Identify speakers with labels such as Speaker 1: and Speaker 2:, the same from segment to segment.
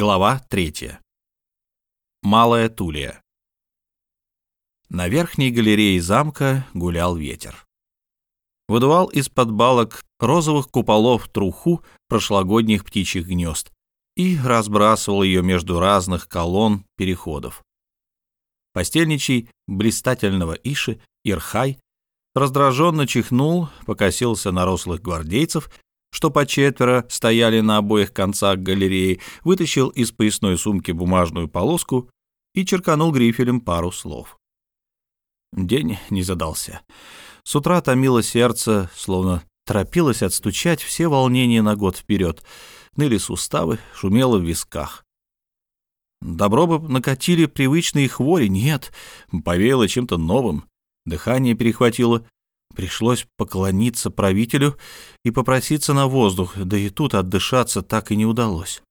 Speaker 1: Глава третья. Малая Тулия. На верхней галерее замка гулял ветер. Выдувал из-под балок розовых куполов труху прошлогодних птичьих гнезд и разбрасывал ее между разных колонн переходов. Постельничий блистательного Иши Ирхай раздраженно чихнул, покосился на рослых гвардейцев что по четверо стояли на обоих концах галереи, вытащил из поясной сумки бумажную полоску и черканул грифелем пару слов. День не задался. С утра томило сердце, словно торопилось отстучать все волнения на год вперед. Ныли суставы, шумело в висках. Добро бы накатили привычные хвори, нет, повеяло чем-то новым. Дыхание перехватило, Пришлось поклониться правителю и попроситься на воздух, да и тут отдышаться так и не удалось.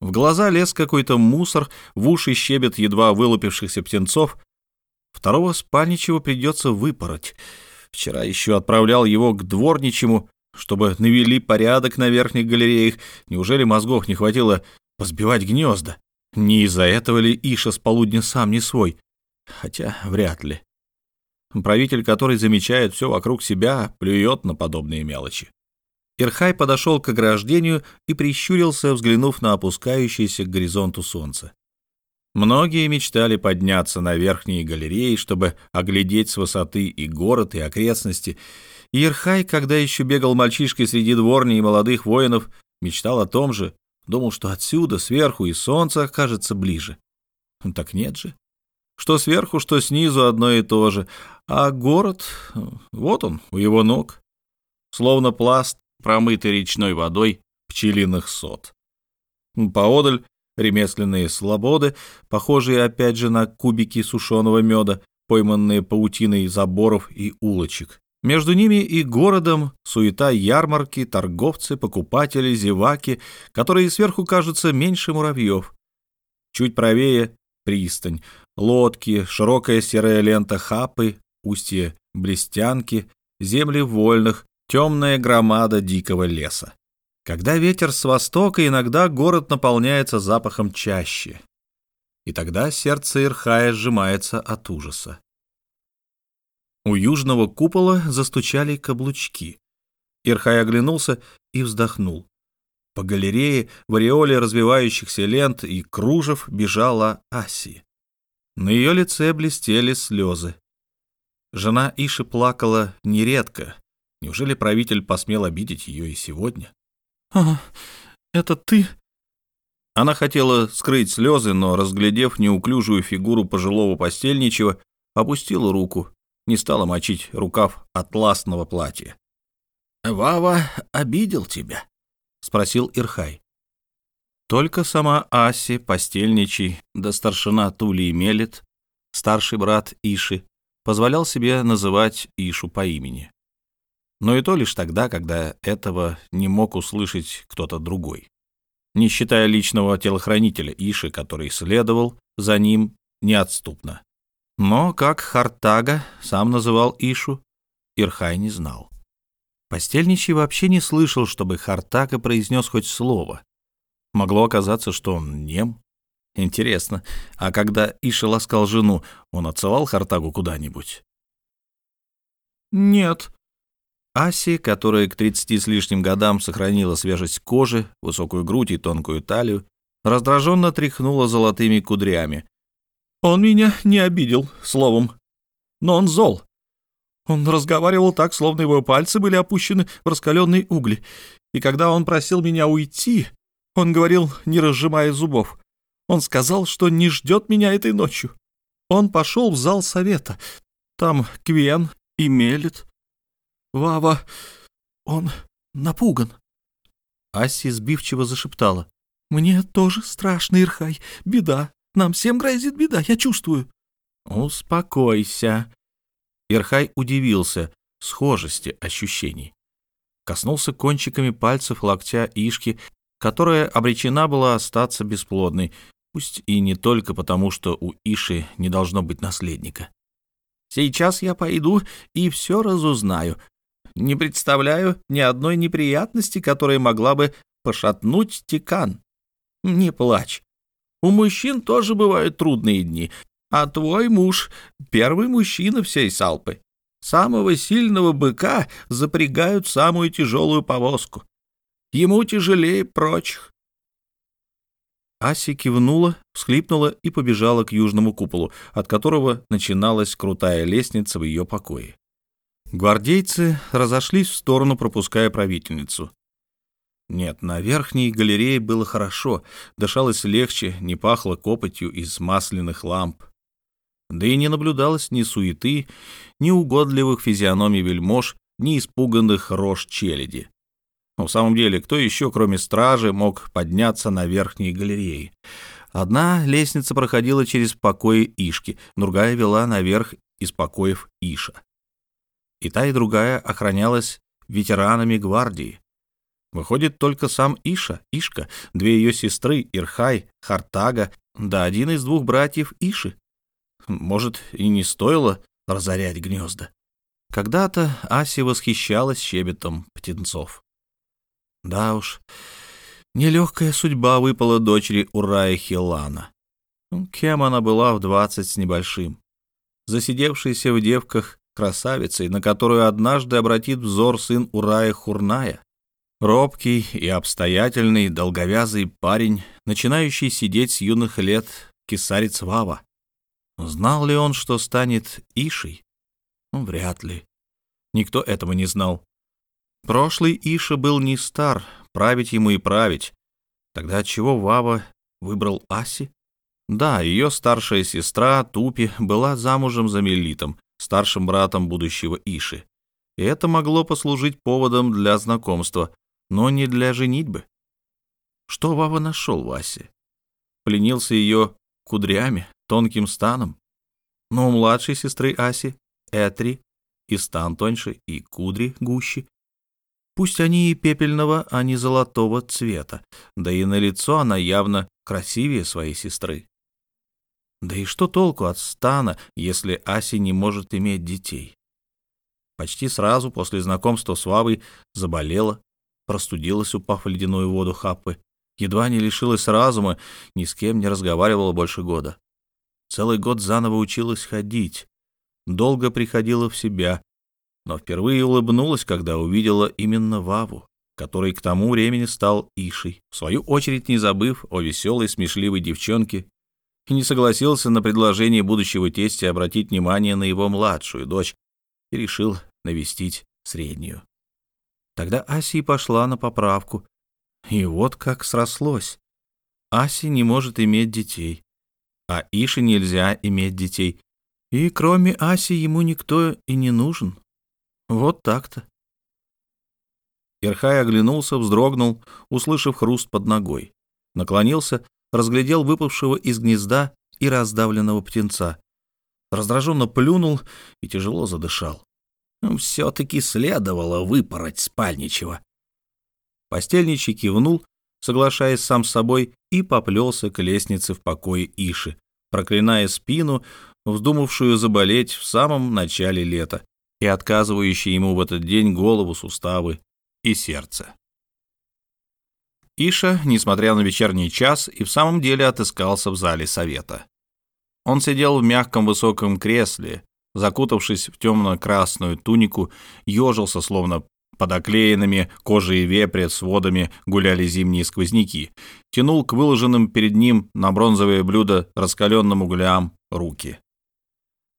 Speaker 1: В глаза лез какой-то мусор, в уши щебет едва вылупившихся птенцов. Второго спальничего придется выпороть. Вчера еще отправлял его к дворничему, чтобы навели порядок на верхних галереях. Неужели мозгов не хватило позбивать гнезда? Не из-за этого ли Иша с полудня сам не свой? Хотя вряд ли. Правитель, который замечает все вокруг себя, плюет на подобные мелочи. Ирхай подошел к ограждению и прищурился, взглянув на опускающееся к горизонту солнце. Многие мечтали подняться на верхние галереи, чтобы оглядеть с высоты и город, и окрестности. И Ирхай, когда еще бегал мальчишкой среди дворни и молодых воинов, мечтал о том же, думал, что отсюда, сверху, и солнце окажется ближе. Так нет же. Что сверху, что снизу одно и то же. А город, вот он, у его ног. Словно пласт, промытый речной водой пчелиных сот. Поодаль ремесленные слободы, похожие опять же на кубики сушеного меда, пойманные паутиной заборов и улочек. Между ними и городом суета ярмарки, торговцы, покупатели, зеваки, которые сверху кажутся меньше муравьев. Чуть правее — пристань, лодки, широкая серая лента хапы, устье блестянки, земли вольных, темная громада дикого леса. Когда ветер с востока, иногда город наполняется запахом чаще. И тогда сердце Ирхая сжимается от ужаса. У южного купола застучали каблучки. Ирхай оглянулся и вздохнул. По галерее в ореоле развивающихся лент и кружев бежала Аси. На ее лице блестели слезы. Жена Иши плакала нередко. Неужели правитель посмел обидеть ее и сегодня? «А, это ты?» Она хотела скрыть слезы, но, разглядев неуклюжую фигуру пожилого постельничего, опустила руку, не стала мочить рукав атласного платья. «Вава обидел тебя?» — спросил Ирхай. Только сама Аси, постельничий, да старшина Тулии Мелет, старший брат Иши, позволял себе называть Ишу по имени. Но и то лишь тогда, когда этого не мог услышать кто-то другой. Не считая личного телохранителя Иши, который следовал за ним неотступно. Но как Хартага сам называл Ишу, Ирхай не знал. Постельничий вообще не слышал, чтобы Хартага произнес хоть слово. Могло оказаться, что он нем. Интересно, а когда Иша ласкал жену, он отсылал Хартагу куда-нибудь? Нет. Аси, которая к тридцати с лишним годам сохранила свежесть кожи, высокую грудь и тонкую талию, раздраженно тряхнула золотыми кудрями. Он меня не обидел, словом. Но он зол. Он разговаривал так, словно его пальцы были опущены в раскаленные угли. И когда он просил меня уйти, он говорил, не разжимая зубов. Он сказал, что не ждет меня этой ночью. Он пошел в зал совета. Там Квен и Мелит. Вава, он напуган. Аси сбивчиво зашептала. «Мне тоже страшно, Ирхай. Беда. Нам всем грозит беда, я чувствую». «Успокойся». Ирхай удивился схожести ощущений. Коснулся кончиками пальцев локтя Ишки которая обречена была остаться бесплодной, пусть и не только потому, что у Иши не должно быть наследника. «Сейчас я пойду и все разузнаю. Не представляю ни одной неприятности, которая могла бы пошатнуть Тикан. Не плачь. У мужчин тоже бывают трудные дни, а твой муж — первый мужчина всей Салпы. Самого сильного быка запрягают самую тяжелую повозку. Ему тяжелее прочих. Ася кивнула, всхлипнула и побежала к южному куполу, от которого начиналась крутая лестница в ее покое. Гвардейцы разошлись в сторону, пропуская правительницу. Нет, на верхней галерее было хорошо, дышалось легче, не пахло копотью из масляных ламп. Да и не наблюдалось ни суеты, ни угодливых физиономий вельмож, ни испуганных рож челяди. В самом деле, кто еще, кроме стражи, мог подняться на верхней галерее? Одна лестница проходила через покои Ишки, другая вела наверх из покоев Иша. И та, и другая охранялась ветеранами гвардии. Выходит, только сам Иша, Ишка, две ее сестры, Ирхай, Хартага, да один из двух братьев Иши. Может, и не стоило разорять гнезда. Когда-то Аси восхищалась щебетом птенцов. Да уж, нелегкая судьба выпала дочери Урая Хилана. Ну, кем она была в двадцать с небольшим? Засидевшейся в девках красавицей, на которую однажды обратит взор сын Урая Хурная. Робкий и обстоятельный долговязый парень, начинающий сидеть с юных лет кисарец Вава. Знал ли он, что станет Ишей? Ну, вряд ли. Никто этого не знал. Прошлый Иша был не стар, править ему и править. Тогда чего Вава выбрал Аси? Да, ее старшая сестра Тупи была замужем за Мелитом, старшим братом будущего Иши. И это могло послужить поводом для знакомства, но не для женитьбы. Что Вава нашел в Асе? Пленился ее кудрями, тонким станом. Но у младшей сестры Аси, Этри, и стан тоньше, и кудри гуще, Пусть они и пепельного, а не золотого цвета, да и на лицо она явно красивее своей сестры. Да и что толку от стана, если Аси не может иметь детей? Почти сразу после знакомства с Вавой заболела, простудилась, упав в ледяную воду Хаппы, едва не лишилась разума, ни с кем не разговаривала больше года. Целый год заново училась ходить, долго приходила в себя, но впервые улыбнулась, когда увидела именно Ваву, который к тому времени стал Ишей, в свою очередь не забыв о веселой, смешливой девчонке, и не согласился на предложение будущего тестя обратить внимание на его младшую дочь и решил навестить среднюю. Тогда Аси пошла на поправку, и вот как срослось. Аси не может иметь детей, а Ише нельзя иметь детей, и кроме Аси ему никто и не нужен. Вот так-то. Ирхай оглянулся, вздрогнул, услышав хруст под ногой. Наклонился, разглядел выпавшего из гнезда и раздавленного птенца. Раздраженно плюнул и тяжело задышал. Все-таки следовало выпороть спальничего. Постельничий кивнул, соглашаясь сам с собой, и поплелся к лестнице в покое Иши, проклиная спину, вздумавшую заболеть в самом начале лета, и отказывающий ему в этот день голову, суставы и сердце. Иша, несмотря на вечерний час, и в самом деле отыскался в зале совета. Он сидел в мягком высоком кресле, закутавшись в темно-красную тунику, ежился, словно под оклеенными кожей вепря сводами гуляли зимние сквозняки, тянул к выложенным перед ним на бронзовое блюдо раскаленным углям руки.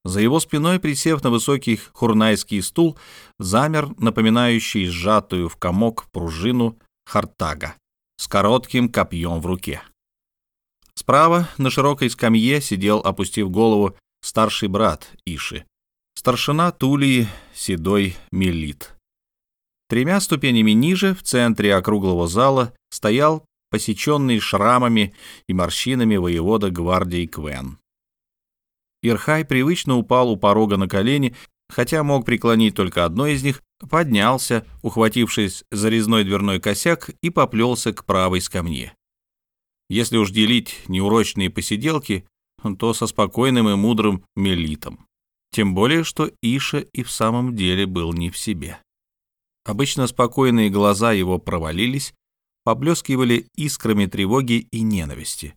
Speaker 1: За его спиной, присев на высокий хурнайский стул, замер напоминающий сжатую в комок пружину хартага с коротким копьем в руке. Справа на широкой скамье сидел, опустив голову, старший брат Иши, старшина Тулии Седой Мелит. Тремя ступенями ниже, в центре округлого зала, стоял посеченный шрамами и морщинами воевода гвардии Квен. Ирхай привычно упал у порога на колени, хотя мог преклонить только одно из них, поднялся, ухватившись за резной дверной косяк, и поплелся к правой скамье. Если уж делить неурочные посиделки, то со спокойным и мудрым мелитом. Тем более, что Иша и в самом деле был не в себе. Обычно спокойные глаза его провалились, поблескивали искрами тревоги и ненависти.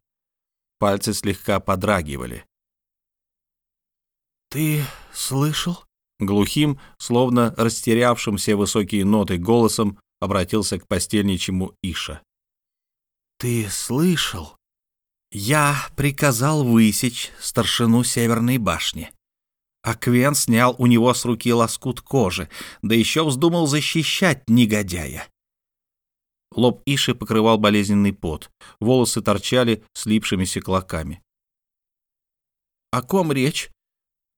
Speaker 1: Пальцы слегка подрагивали.
Speaker 2: «Ты слышал?»
Speaker 1: Глухим, словно растерявшим все высокие ноты голосом, обратился к постельничему Иша.
Speaker 2: «Ты слышал? Я приказал высечь старшину Северной башни. А Квен снял у него с руки лоскут кожи, да еще вздумал защищать негодяя.
Speaker 1: Лоб Иши покрывал болезненный пот, волосы торчали слипшимися клоками.
Speaker 2: «О ком речь?» —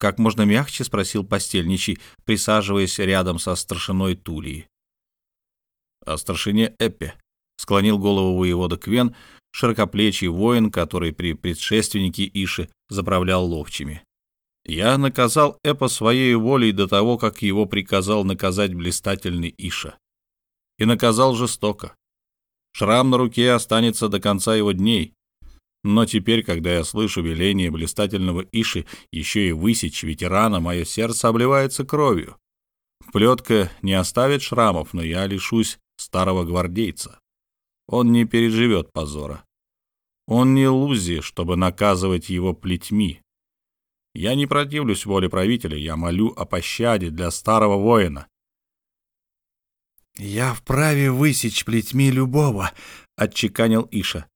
Speaker 2: как можно мягче спросил постельничий, присаживаясь рядом со старшиной Тулии.
Speaker 1: «О старшине Эппе», — склонил голову воевода Квен, широкоплечий воин, который при предшественнике Иши заправлял ловчими. «Я наказал Эпа своей волей до того, как его приказал наказать блистательный Иша. И наказал жестоко. Шрам на руке останется до конца его дней. Но теперь, когда я слышу веление блистательного Иши еще и высечь ветерана, мое сердце обливается кровью. Плетка не оставит шрамов, но я лишусь старого гвардейца. Он не переживет позора. Он не лузи, чтобы наказывать его плетьми. Я не противлюсь воле правителя, я молю о пощаде для старого воина.
Speaker 2: «Я вправе высечь плетьми любого», — отчеканил Иша.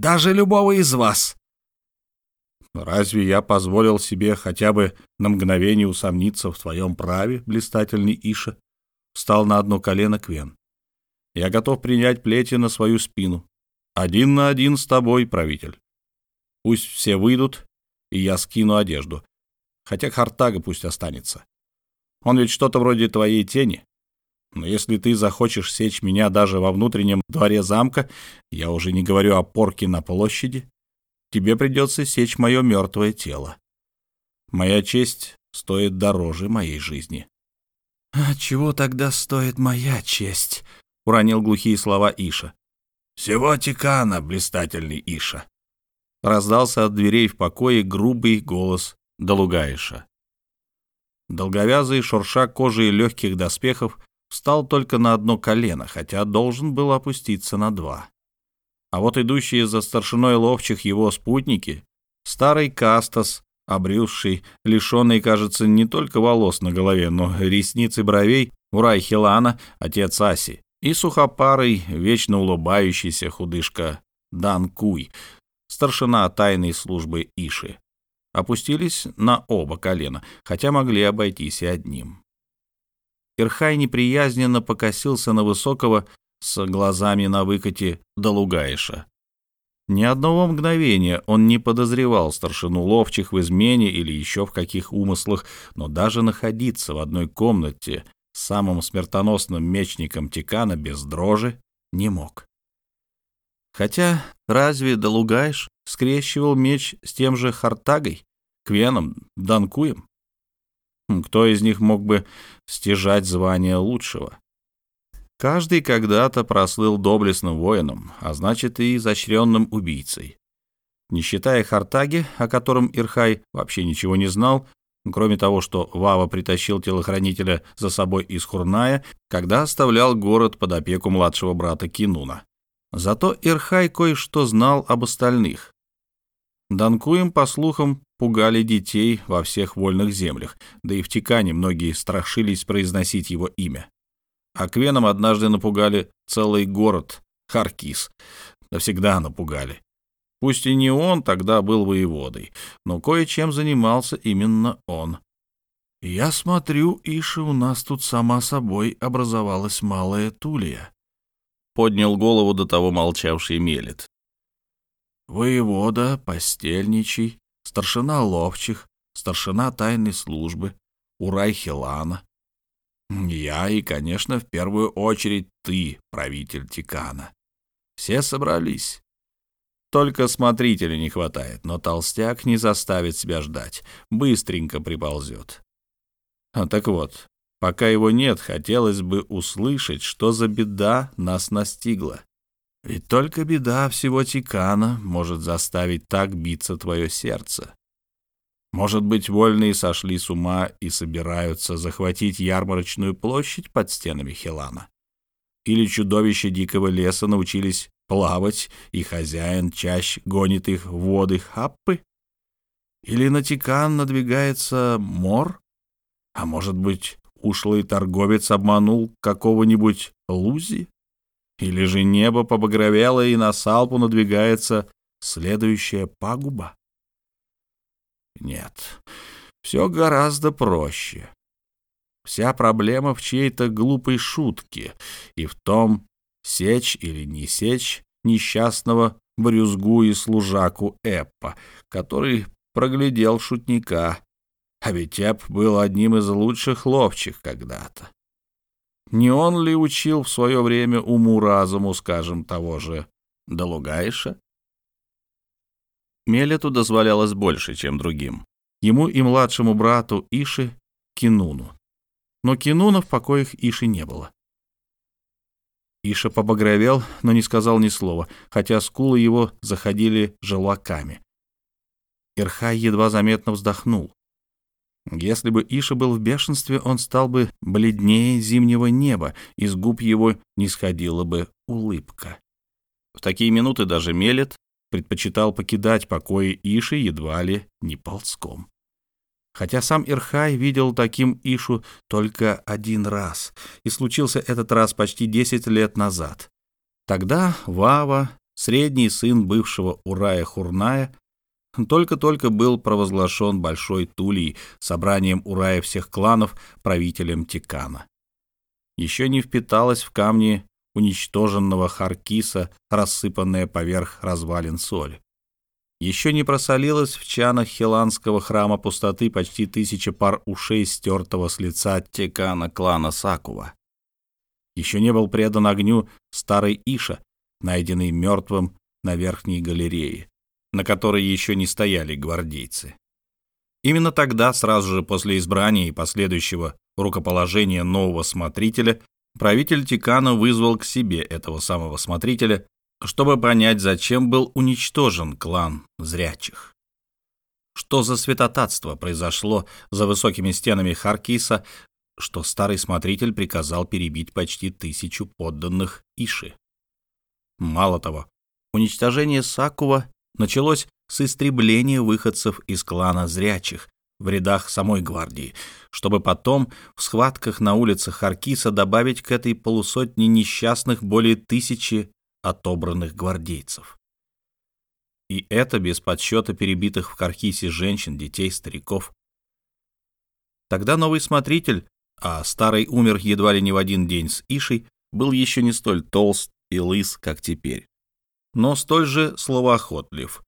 Speaker 2: «Даже любого из вас».
Speaker 1: «Разве я позволил себе хотя бы на мгновение усомниться в твоем праве, блистательный Иша?» Встал на одно колено Квен. «Я готов принять плети на свою спину. Один на один с тобой, правитель. Пусть все выйдут, и я скину одежду. Хотя Хартага пусть останется. Он ведь что-то вроде твоей тени. Но если ты захочешь сечь меня даже во внутреннем дворе замка, я уже не говорю о порке на площади, тебе придется сечь мое мертвое тело. Моя честь стоит дороже моей жизни».
Speaker 2: «А чего тогда стоит моя честь?»
Speaker 1: — уронил глухие слова Иша.
Speaker 2: «Всего Тикана, блистательный Иша!»
Speaker 1: Раздался от дверей в покое грубый голос Долугаиша. Долговязый, шурша кожей легких доспехов, встал только на одно колено, хотя должен был опуститься на два. А вот идущие за старшиной ловчих его спутники, старый Кастас, обрюзший, лишенный, кажется, не только волос на голове, но ресниц и бровей, Урай Хилана, отец Аси, и сухопарый, вечно улыбающийся худышка Дан Куй, старшина тайной службы Иши, опустились на оба колена, хотя могли обойтись и одним. Ирхай неприязненно покосился на высокого с глазами на выкате Долугаиша. Ни одного мгновения он не подозревал старшину ловчих в измене или еще в каких умыслах, но даже находиться в одной комнате с самым смертоносным мечником Тикана без дрожи не мог. Хотя разве Долугаиш скрещивал меч с тем же Хартагой, Квеном, Данкуем? Кто из них мог бы стяжать звание лучшего? Каждый когда-то прослыл доблестным воином, а значит и изощренным убийцей. Не считая Хартаги, о котором Ирхай вообще ничего не знал, кроме того, что Вава притащил телохранителя за собой из Хурная, когда оставлял город под опеку младшего брата Кинуна. Зато Ирхай кое-что знал об остальных. Данкуем, по слухам, пугали детей во всех вольных землях, да и в Тикане многие страшились произносить его имя. А Квеном однажды напугали целый город, Харкис. Навсегда напугали. Пусть и не он тогда был воеводой, но кое-чем занимался именно он. «Я смотрю, Иша, у нас тут сама собой образовалась малая Тулия», — поднял голову до того молчавший Мелет. «Воевода, постельничий, старшина ловчих, старшина тайной службы, Урай Хилана. Я и, конечно, в первую очередь ты, правитель Тикана. Все собрались. Только смотрителя не хватает, но толстяк не заставит себя ждать, быстренько приползет. А так вот, пока его нет, хотелось бы услышать, что за беда нас настигла. Ведь только беда всего Тикана может заставить так биться твое сердце. Может быть, вольные сошли с ума и собираются захватить ярмарочную площадь под стенами Хелана? или чудовища дикого леса научились плавать, и хозяин чащ гонит их в воды хаппы? Или на Тикан надвигается мор? А может быть, ушлый торговец обманул какого-нибудь Лузи? Или же небо побагровело, и на Салпу надвигается следующая пагуба? Нет, все гораздо проще. Вся проблема в чьей-то глупой шутке и в том, сечь или не сечь несчастного брюзгу и служаку Эппа, который проглядел шутника. А ведь Эпп был одним из лучших ловчих когда-то. Не он ли учил в свое время уму-разуму, скажем, того же Долугайша? Мелету дозволялось больше, чем другим. Ему и младшему брату Иши Кинуну. Но Кинуна в покоях Иши не было. Иша побагровел, но не сказал ни слова, хотя скулы его заходили желваками. Ирхай едва заметно вздохнул. Если бы Иша был в бешенстве, он стал бы бледнее зимнего неба, из губ его не сходила бы улыбка. В такие минуты даже Мелет предпочитал покидать покои Иши едва ли не ползком. Хотя сам Ирхай видел таким Ишу только один раз, и случился этот раз почти 10 лет назад. Тогда Вава, средний сын бывшего Урая Хурная, только-только был провозглашен Большой Тулей, собранием Урая всех кланов, правителем Тикана. Еще не впиталась в камни уничтоженного Харкиса, рассыпанная поверх развалин соль. Еще не просолилась в чанах хиланского храма пустоты почти тысяча пар ушей стертого с лица Текана клана Сакува. Еще не был предан огню старый Иша, найденный мертвым на верхней галерее на которой еще не стояли гвардейцы. Именно тогда, сразу же после избрания и последующего рукоположения нового смотрителя, правитель Тикана вызвал к себе этого самого смотрителя, чтобы понять, зачем был уничтожен клан зрячих. Что за святотатство произошло за высокими стенами Харкиса, что старый смотритель приказал перебить почти тысячу подданных Иши. Мало того, уничтожение Сакува началось с истребления выходцев из клана зрячих в рядах самой гвардии, чтобы потом в схватках на улицах Харкиса добавить к этой полусотне несчастных более тысячи отобранных гвардейцев. И это без подсчета перебитых в Харкисе женщин, детей, стариков. Тогда новый смотритель, а старый умер едва ли не в один день с Ишей, был еще не столь толст и лыс, как теперь но столь же словоохотлив.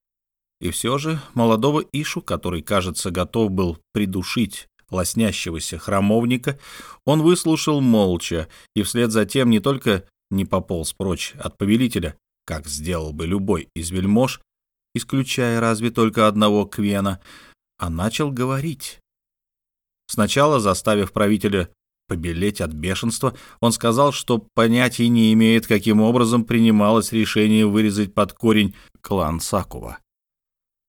Speaker 1: И все же молодого Ишу, который, кажется, готов был придушить лоснящегося храмовника, он выслушал молча и вслед за тем не только не пополз прочь от повелителя, как сделал бы любой из вельмож, исключая разве только одного Квена, а начал говорить. Сначала заставив правителя побелеть от бешенства, он сказал, что понятия не имеет, каким образом принималось решение вырезать под корень клан Сакува.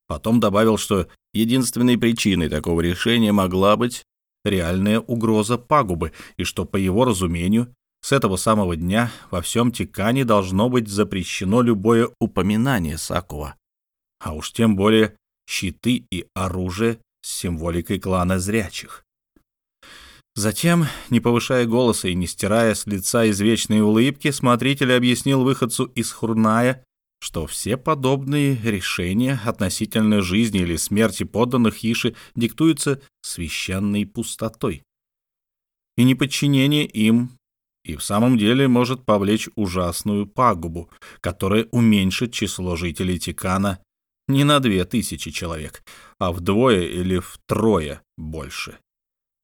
Speaker 1: Потом добавил, что единственной причиной такого решения могла быть реальная угроза пагубы, и что, по его разумению, с этого самого дня во всем Тикане должно быть запрещено любое упоминание Сакува, а уж тем более щиты и оружие с символикой клана зрячих. Затем, не повышая голоса и не стирая с лица извечные улыбки, смотритель объяснил выходцу из Хурная, что все подобные решения относительно жизни или смерти подданных Иши диктуются священной пустотой. И неподчинение им и в самом деле может повлечь ужасную пагубу, которая уменьшит число жителей Тикана не на две тысячи человек, а вдвое или втрое больше.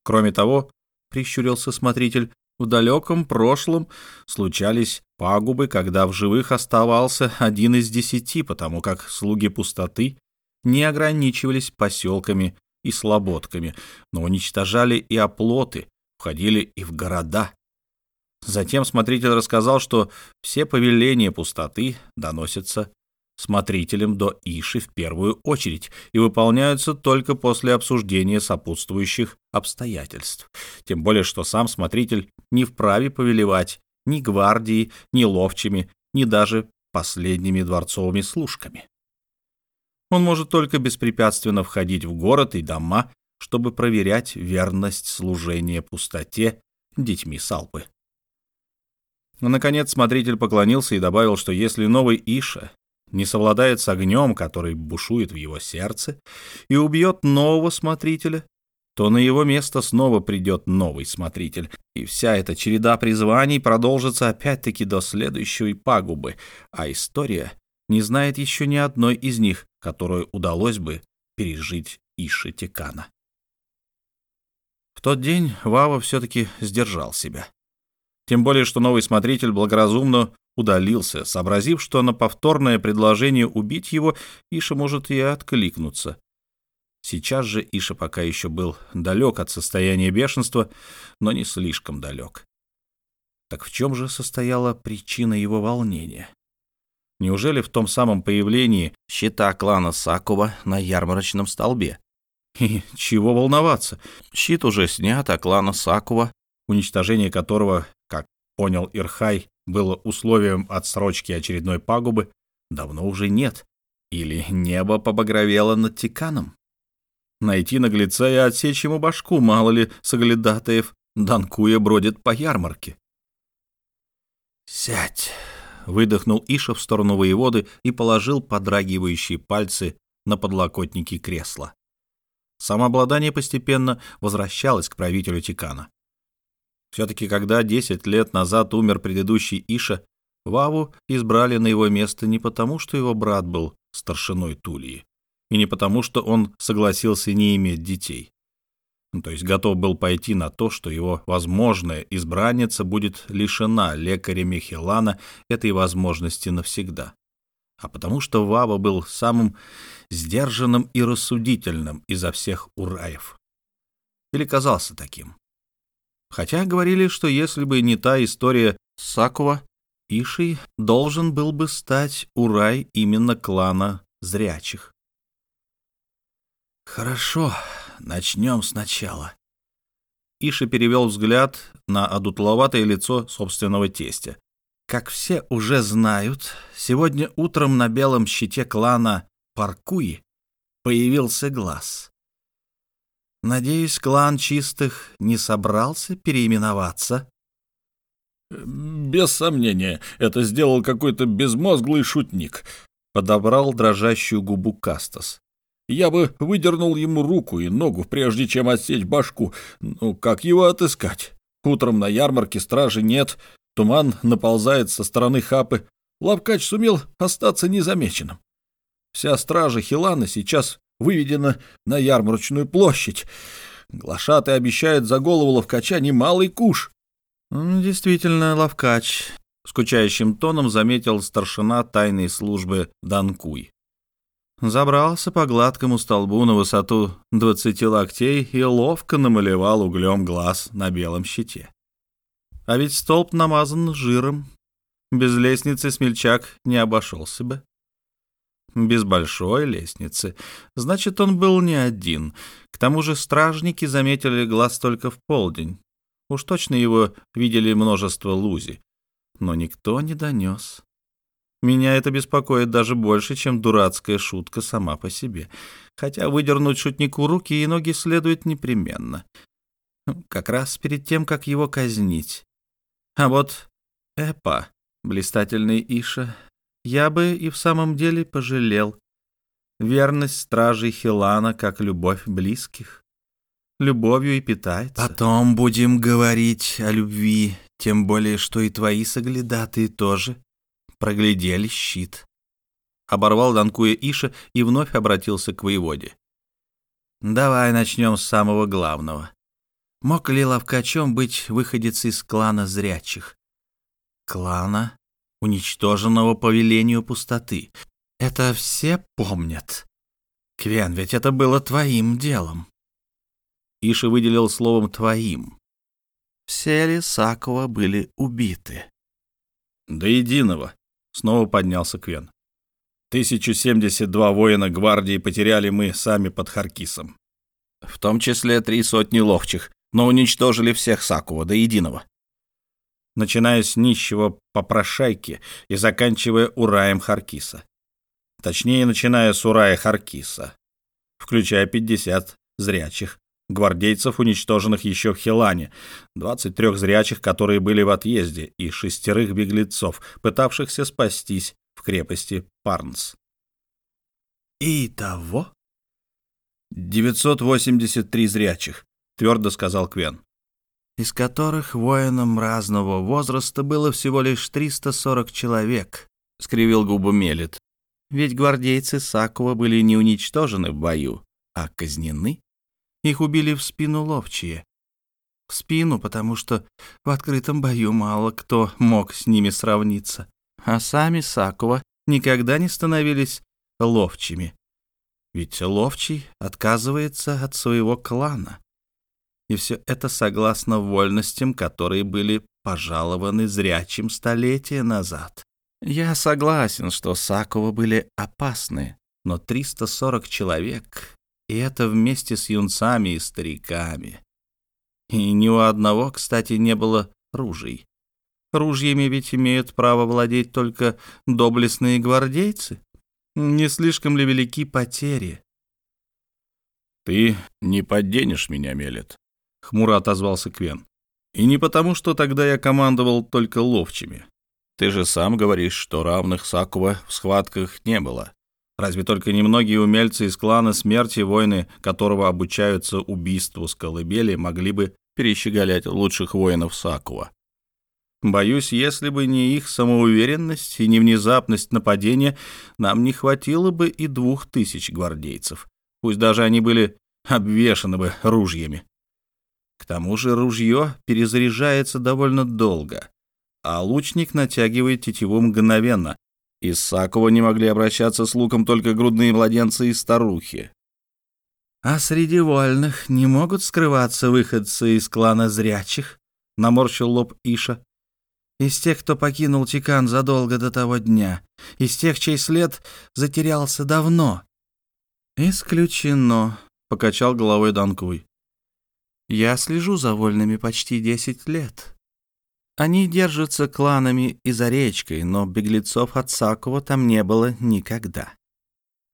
Speaker 1: Кроме того, — прищурился смотритель. В далеком прошлом случались пагубы, когда в живых оставался один из десяти, потому как слуги пустоты не ограничивались поселками и слободками, но уничтожали и оплоты, входили и в города. Затем смотритель рассказал, что все повеления пустоты доносятся смотрителем до Иши в первую очередь и выполняются только после обсуждения сопутствующих обстоятельств. Тем более, что сам смотритель не вправе повелевать
Speaker 2: ни гвардией, ни ловчими, ни даже последними дворцовыми служками. Он может только беспрепятственно входить в город и дома, чтобы проверять верность служения пустоте детьми Салпы. Наконец смотритель поклонился и добавил, что если новый Иша не совладает с огнем, который бушует в его сердце, и убьет нового смотрителя, то на его место снова придет новый смотритель, и вся эта череда призваний продолжится опять-таки до следующей пагубы, а история не знает еще ни одной из них, которую удалось бы пережить Ише Текана. В тот день Вава все-таки сдержал себя. Тем более, что новый смотритель благоразумно удалился, сообразив, что на повторное предложение убить его Иша может и откликнуться. Сейчас же Иша пока еще был далек от состояния бешенства, но не слишком далек. Так в чем же состояла причина его волнения? Неужели в том самом появлении щита клана Сакова на ярмарочном столбе? И чего волноваться? Щит уже снят, а клана Сакова, уничтожение которого, как понял Ирхай, было условием отсрочки очередной пагубы, давно уже нет. Или небо побагровело над Тиканом? Найти наглеца и отсечь ему башку, мало ли соглядатаев, данкуя бродит по ярмарке. «Сядь!» — выдохнул Иша в сторону воеводы и положил подрагивающие пальцы на подлокотники кресла. Самообладание постепенно возвращалось к правителю Тикана. Все-таки, когда 10 лет назад умер предыдущий Иша, Ваву избрали на его место не потому, что его брат был старшиной Тулии, и не потому, что он согласился не иметь детей. Ну, то есть готов был пойти на то, что его возможная избранница будет лишена лекаря Михелана этой возможности навсегда. А потому что Вава был самым сдержанным и рассудительным изо всех ураев. Или казался таким. Хотя говорили, что если бы не та история Сакува, Ишей должен был бы стать Урай именно клана зрячих. «Хорошо, начнем сначала». Иша перевел взгляд на одутловатое лицо собственного тестя. Как все уже знают, сегодня утром на белом щите клана Паркуи появился глаз. Надеюсь, клан чистых не собрался переименоваться?
Speaker 3: «Без сомнения, это сделал какой-то безмозглый шутник», — подобрал дрожащую губу Кастас. Я бы выдернул ему руку и ногу, прежде чем отсечь башку. Ну, как его отыскать? Утром на ярмарке стражи нет, туман наползает со стороны хапы. Лавкач сумел остаться незамеченным. Вся стража Хилана сейчас выведена на ярмарочную площадь. Глашатый обещает за голову ловкача немалый куш.
Speaker 2: «Действительно, ловкач», — скучающим тоном заметил старшина тайной службы Данкуй. Забрался по гладкому столбу на высоту двадцати локтей и ловко намалевал углем глаз на белом щите. А ведь столб намазан жиром. Без лестницы смельчак не обошелся бы. Без большой лестницы. Значит, он был не один. К тому же стражники заметили глаз только в полдень. Уж точно его видели множество лузи. Но никто не донес. Меня это беспокоит даже больше, чем дурацкая шутка сама по себе. Хотя выдернуть шутнику руки и ноги следует непременно. Как раз перед тем, как его казнить. А вот Эпа, блистательный Иша, я бы и в самом деле пожалел. Верность стражей Хилана, как любовь близких. Любовью и питается. Потом будем говорить о любви, тем более, что и твои соглядатые тоже проглядели щит. Оборвал Данкуя Иша и вновь обратился к воеводе. «Давай начнем с самого главного. Мог ли ловкачом быть выходец из клана зрячих? Клана, уничтоженного по велению пустоты. Это все помнят. Квен, ведь это было твоим делом». Иша выделил словом «твоим». Все ли Сакова были убиты?
Speaker 3: «До единого», Снова поднялся Квен. 1072 воина гвардии потеряли мы сами под Харкисом.
Speaker 2: В том числе три сотни ловчих, но уничтожили всех Сакува до единого. Начиная с нищего попрошайки и заканчивая Ураем Харкиса. Точнее, начиная с Урая Харкиса, включая 50 зрячих, гвардейцев, уничтоженных еще в Хилане, 23 зрячих, которые были в отъезде, и шестерых беглецов, пытавшихся спастись в крепости Парнс.
Speaker 1: «Итого?»
Speaker 2: «983 зрячих», — твердо сказал Квен.
Speaker 1: «Из которых воинам разного возраста было всего лишь 340 человек», — скривил губы Мелет. «Ведь гвардейцы Сакова были не уничтожены в бою, а казнены. Их убили в спину ловчие. В спину, потому что в открытом бою мало кто мог с ними сравниться. А сами Сакова никогда не становились ловчими. Ведь ловчий отказывается от своего клана. И все это согласно вольностям, которые были пожалованы зрячим столетия назад. Я согласен, что Сакова были опасны, но 340 человек и это вместе с юнцами и стариками. И ни у одного, кстати, не было ружей. Ружьями ведь имеют право владеть только доблестные гвардейцы. Не слишком ли велики потери?
Speaker 3: «Ты не подденешь меня, Мелет», — хмуро отозвался Квен. «И не потому, что тогда я командовал только ловчими. Ты же сам говоришь, что равных Сакува в схватках не было. Разве только немногие умельцы из клана смерти, воины которого обучаются убийству с колыбели, могли бы перещеголять лучших воинов Сакува. Боюсь, если бы не их самоуверенность и не внезапность нападения, нам не хватило бы и двух тысяч гвардейцев. Пусть даже они были обвешаны бы ружьями. К тому же ружье перезаряжается довольно долго, а лучник натягивает тетиву мгновенно, из Сакова не могли обращаться с луком только грудные младенцы и старухи.
Speaker 1: «А среди вольных не могут скрываться выходцы из клана зрячих?» — наморщил лоб Иша. «Из тех, кто покинул Тикан задолго до того дня, из тех, чей след затерялся давно». «Исключено», — покачал головой Данковый. «Я слежу за вольными почти десять лет. Они держатся кланами и за речкой, но беглецов от Сакова там не было никогда.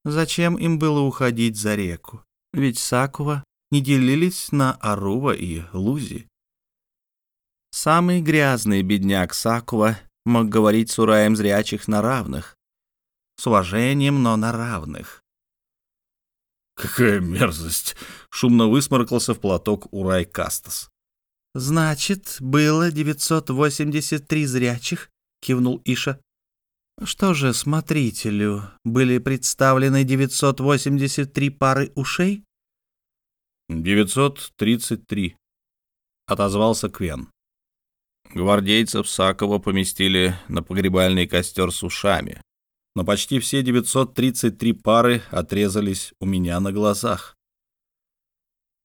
Speaker 1: Зачем им было уходить за реку? Ведь Сакова не делились на Арува и Лузи. Самый грязный бедняк Сакова мог говорить с Ураем зрячих на равных. С уважением, но на равных.
Speaker 3: «Какая мерзость!» — шумно высморкался в платок Урай Кастас.
Speaker 1: «Значит, было 983 зрячих?» — кивнул Иша. «Что же, смотрителю, были представлены 983 пары ушей?»
Speaker 3: «933», — отозвался Квен. Гвардейцев Сакова поместили на погребальный костер с ушами, но почти все 933 пары отрезались у меня на глазах.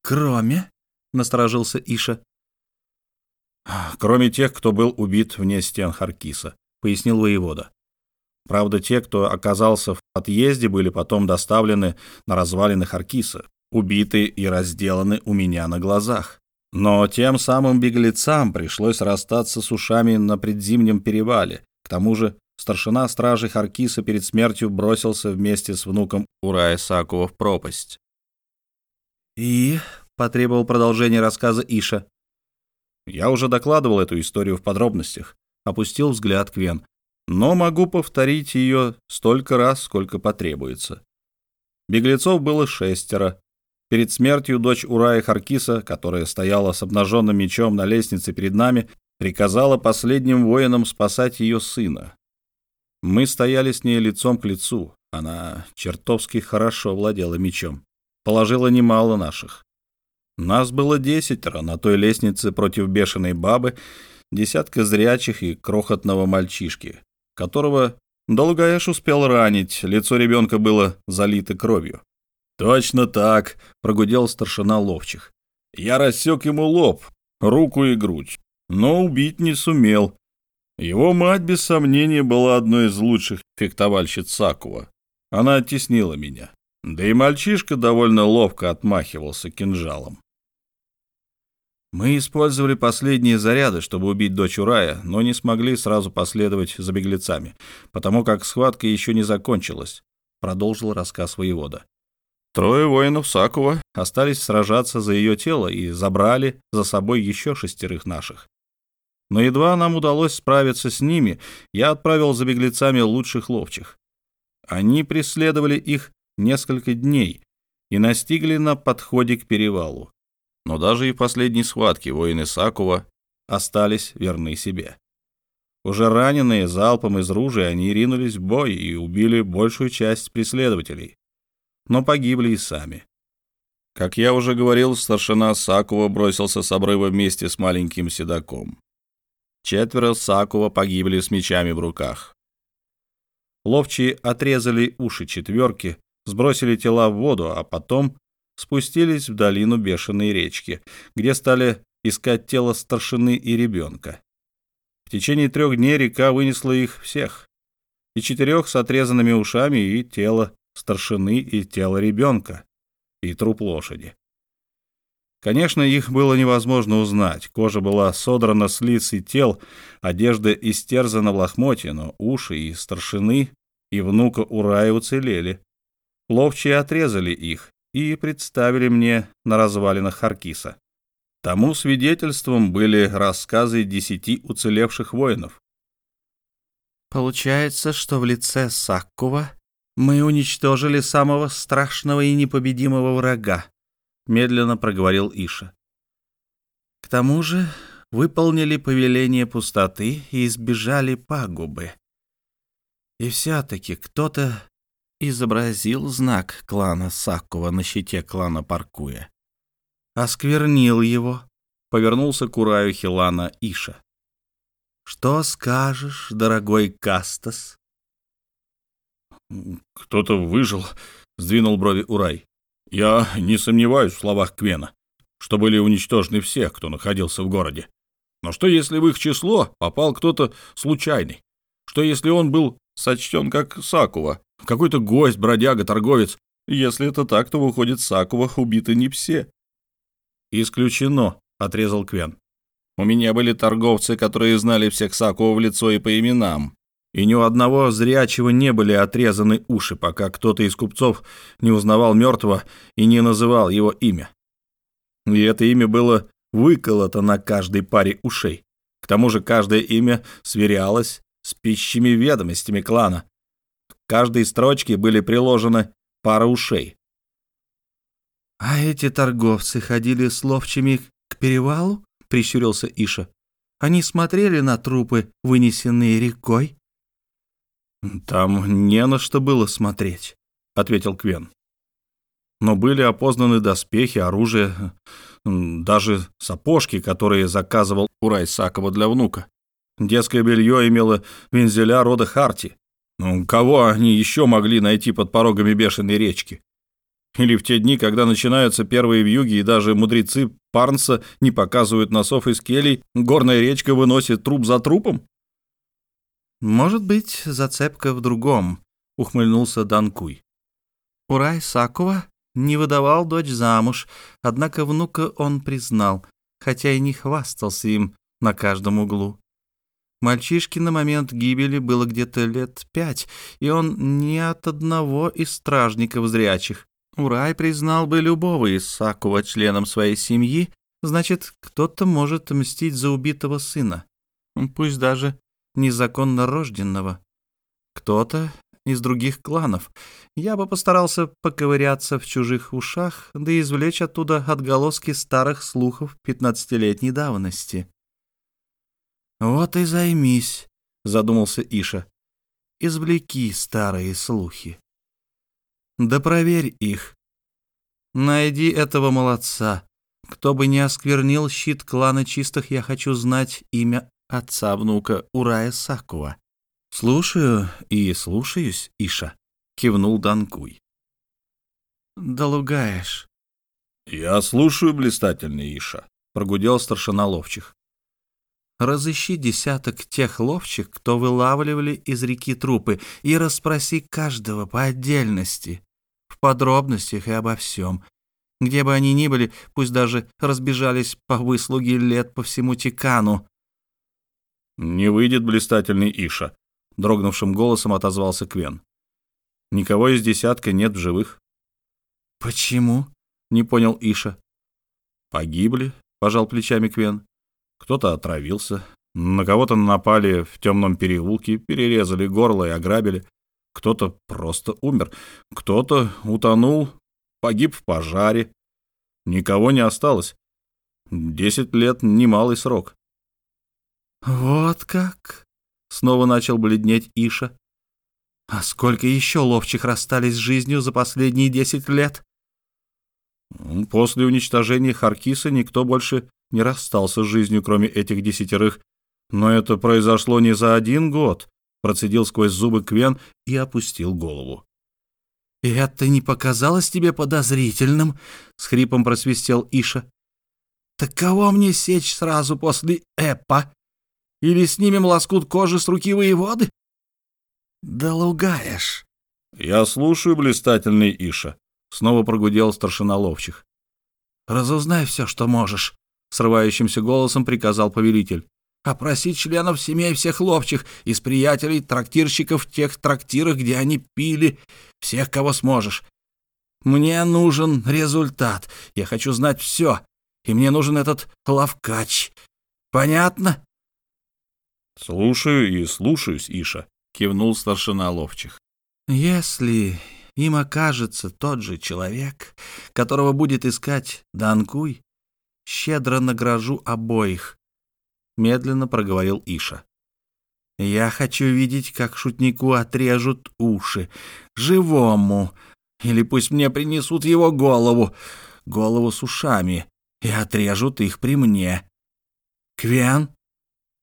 Speaker 1: «Кроме?» — насторожился Иша.
Speaker 3: Кроме тех, кто был убит вне стен Харкиса, пояснил воевода. Правда, те, кто оказался в отъезде, были потом доставлены на развалины Харкиса, убиты и разделаны у меня на глазах. Но тем самым беглецам пришлось расстаться с ушами на предзимнем перевале. К тому же старшина стражи Харкиса перед смертью бросился вместе с внуком Урая Сакова в пропасть.
Speaker 1: «И?» — потребовал продолжение рассказа Иша.
Speaker 3: Я уже докладывал эту историю в подробностях, опустил взгляд Квен, но могу повторить ее столько раз, сколько потребуется. Беглецов было шестеро. Перед смертью дочь Урая Харкиса, которая стояла с обнаженным мечом на лестнице перед нами, приказала последним воинам спасать ее сына. Мы стояли с ней лицом к лицу. Она чертовски хорошо владела мечом. Положила немало наших. Нас было десятеро на той лестнице против бешеной бабы, десятка зрячих и крохотного мальчишки, которого Долгаэш успел ранить, лицо ребенка было залито кровью. «Точно так», — прогудел старшина ловчих. «Я рассек ему лоб, руку и грудь, но убить не сумел. Его мать, без сомнения, была одной из лучших фехтовальщиц Сакува. Она оттеснила меня. Да и мальчишка довольно ловко отмахивался кинжалом.
Speaker 1: Мы использовали последние заряды, чтобы убить дочь Урая, но не смогли сразу последовать за беглецами, потому как схватка еще не закончилась, — продолжил рассказ воевода. Трое воинов Сакова остались сражаться за ее тело и забрали за собой еще шестерых наших. Но едва нам удалось справиться с ними, я отправил за беглецами лучших ловчих. Они преследовали их несколько дней и настигли на подходе к перевалу. Но даже и в последней схватке воины Сакова остались верны себе. Уже раненые залпом из ружей, они ринулись в бой и убили большую часть преследователей. Но погибли и сами. Как я уже говорил, старшина Сакова бросился с обрыва вместе с маленьким седаком. Четверо Сакова погибли с мечами в руках. Ловчие отрезали уши четверки, сбросили тела в воду, а потом спустились в долину Бешеной речки, где стали искать тело старшины и ребенка. В течение трех дней река вынесла их всех, и четырех с отрезанными ушами, и тело старшины, и тело ребенка, и труп лошади. Конечно, их было невозможно узнать. Кожа была содрана с лиц и тел, одежда истерзана в лохмотье, но уши и старшины, и внука Урая уцелели. Ловчие отрезали их, и представили мне на развалинах Харкиса. Тому свидетельством были рассказы десяти уцелевших воинов.
Speaker 2: Получается, что в лице Саккува мы уничтожили самого страшного и непобедимого врага, медленно проговорил Иша. К тому же выполнили повеление пустоты и избежали пагубы. И все-таки кто-то изобразил знак клана Саккова на щите клана Паркуя. Осквернил его, повернулся к Ураю Хилана Иша. «Что скажешь, дорогой Кастас?»
Speaker 3: «Кто-то выжил», — сдвинул брови Урай. «Я не сомневаюсь в словах Квена, что были уничтожены все, кто находился в городе. Но что, если в их число попал кто-то случайный? Что, если он был сочтен как Сакува, какой-то гость, бродяга, торговец. Если это так, то выходит, Сакува убиты не все.
Speaker 1: Исключено, отрезал Квен. У меня были торговцы, которые знали всех Сакува в лицо и по именам. И ни у одного зрячего не были отрезаны уши, пока кто-то из купцов не узнавал мертвого и не называл его имя. И это имя было выколото на каждой паре ушей. К тому же каждое имя сверялось с пищими ведомостями клана, каждой строчке были приложены пара ушей.
Speaker 2: «А эти торговцы ходили с ловчими к перевалу?» — прищурился Иша. «Они смотрели на трупы, вынесенные рекой?»
Speaker 1: «Там не на что было смотреть», — ответил Квен. «Но были опознаны доспехи, оружие, даже сапожки, которые заказывал Урай Сакова для внука. Детское белье имело вензеля рода Харти. Ну, кого они еще могли найти под порогами бешеной речки? Или в те дни, когда начинаются первые вьюги, и даже мудрецы Парнса не показывают носов из келей, горная речка выносит труп за трупом?
Speaker 2: «Может быть, зацепка в другом», — ухмыльнулся Данкуй. Урай Сакова не выдавал дочь замуж, однако внука он признал, хотя и не хвастался им на каждом углу. Мальчишке на момент гибели было где-то лет пять, и он не от одного из стражников зрячих. Урай признал бы любого из Сакува членом своей семьи, значит, кто-то может мстить за убитого сына, пусть даже незаконно рожденного. Кто-то из других кланов. Я бы постарался поковыряться в чужих ушах, да извлечь оттуда отголоски старых слухов пятнадцатилетней давности. «Вот и займись», — задумался Иша. «Извлеки старые слухи. Да проверь их. Найди этого молодца. Кто бы не осквернил щит клана чистых, я хочу знать имя отца внука Урая Сакуа». «Слушаю и слушаюсь, Иша», — кивнул Данкуй. «Да лугаешь».
Speaker 3: «Я слушаю, блистательный Иша», — прогудел старшина ловчих.
Speaker 2: Разыщи десяток тех ловчих, кто вылавливали из реки трупы, и расспроси каждого по отдельности, в подробностях и обо всем. Где бы они ни были, пусть даже разбежались по выслуге лет по всему Тикану.
Speaker 3: «Не выйдет блистательный Иша», — дрогнувшим голосом отозвался Квен. «Никого из десятка нет в живых».
Speaker 2: «Почему?» — не понял Иша.
Speaker 3: «Погибли», — пожал плечами Квен. «Кто-то отравился, на кого-то напали в темном переулке, перерезали горло и ограбили. Кто-то просто умер, кто-то утонул, погиб в пожаре. Никого не осталось. Десять лет — немалый срок.
Speaker 2: «Вот как?» — снова начал бледнеть Иша. «А сколько еще ловчих расстались с жизнью за последние десять лет?»
Speaker 3: После уничтожения Харкиса никто больше не расстался с жизнью, кроме этих десятерых. Но это произошло не за один год, процедил сквозь зубы Квен и опустил голову.
Speaker 2: «И это не показалось тебе подозрительным?» — с хрипом просвистел Иша. «Так кого мне сечь сразу после Эпа? Или снимем лоскут кожи с руки воеводы?» «Да лугаешь!»
Speaker 3: «Я слушаю, блистательный Иша», — снова прогудел старшина ловчих.
Speaker 2: «Разузнай все, что можешь», — срывающимся голосом приказал повелитель опросить членов семей всех ловчих, из приятелей, трактирщиков в тех трактирах, где они пили, всех, кого сможешь. Мне нужен результат. Я хочу знать все. И мне нужен этот ловкач. Понятно?
Speaker 3: «Слушаю и слушаюсь, Иша», — кивнул старшина ловчих.
Speaker 2: «Если им окажется тот же человек, которого будет искать Данкуй, щедро награжу обоих медленно проговорил Иша. Я хочу видеть, как шутнику отрежут уши. Живому. Или пусть мне принесут его голову. Голову с ушами. И отрежут их при мне. Квен?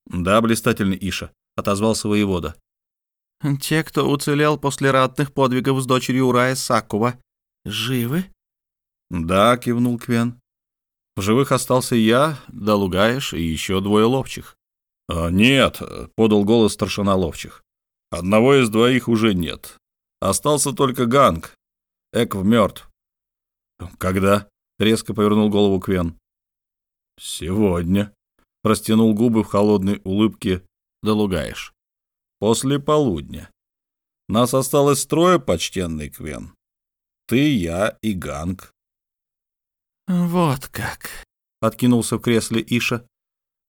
Speaker 3: Да, блистательный Иша, отозвался воевода.
Speaker 2: Те, кто уцелел после ратных подвигов с дочерью Урая Сакува, живы?
Speaker 3: Да, кивнул Квен. В живых остался я, да Лугаеш и еще двое ловчих. «А, «Нет», — подал голос старшина ловчих. «Одного из двоих уже нет. Остался только Ганг. Экв мертв». «Когда?» — резко повернул голову Квен. «Сегодня», — растянул губы в холодной улыбке да Лугаеш. «После полудня. Нас осталось трое, почтенный Квен. Ты, я и Ганг.
Speaker 2: «Вот как!» — откинулся в кресле Иша.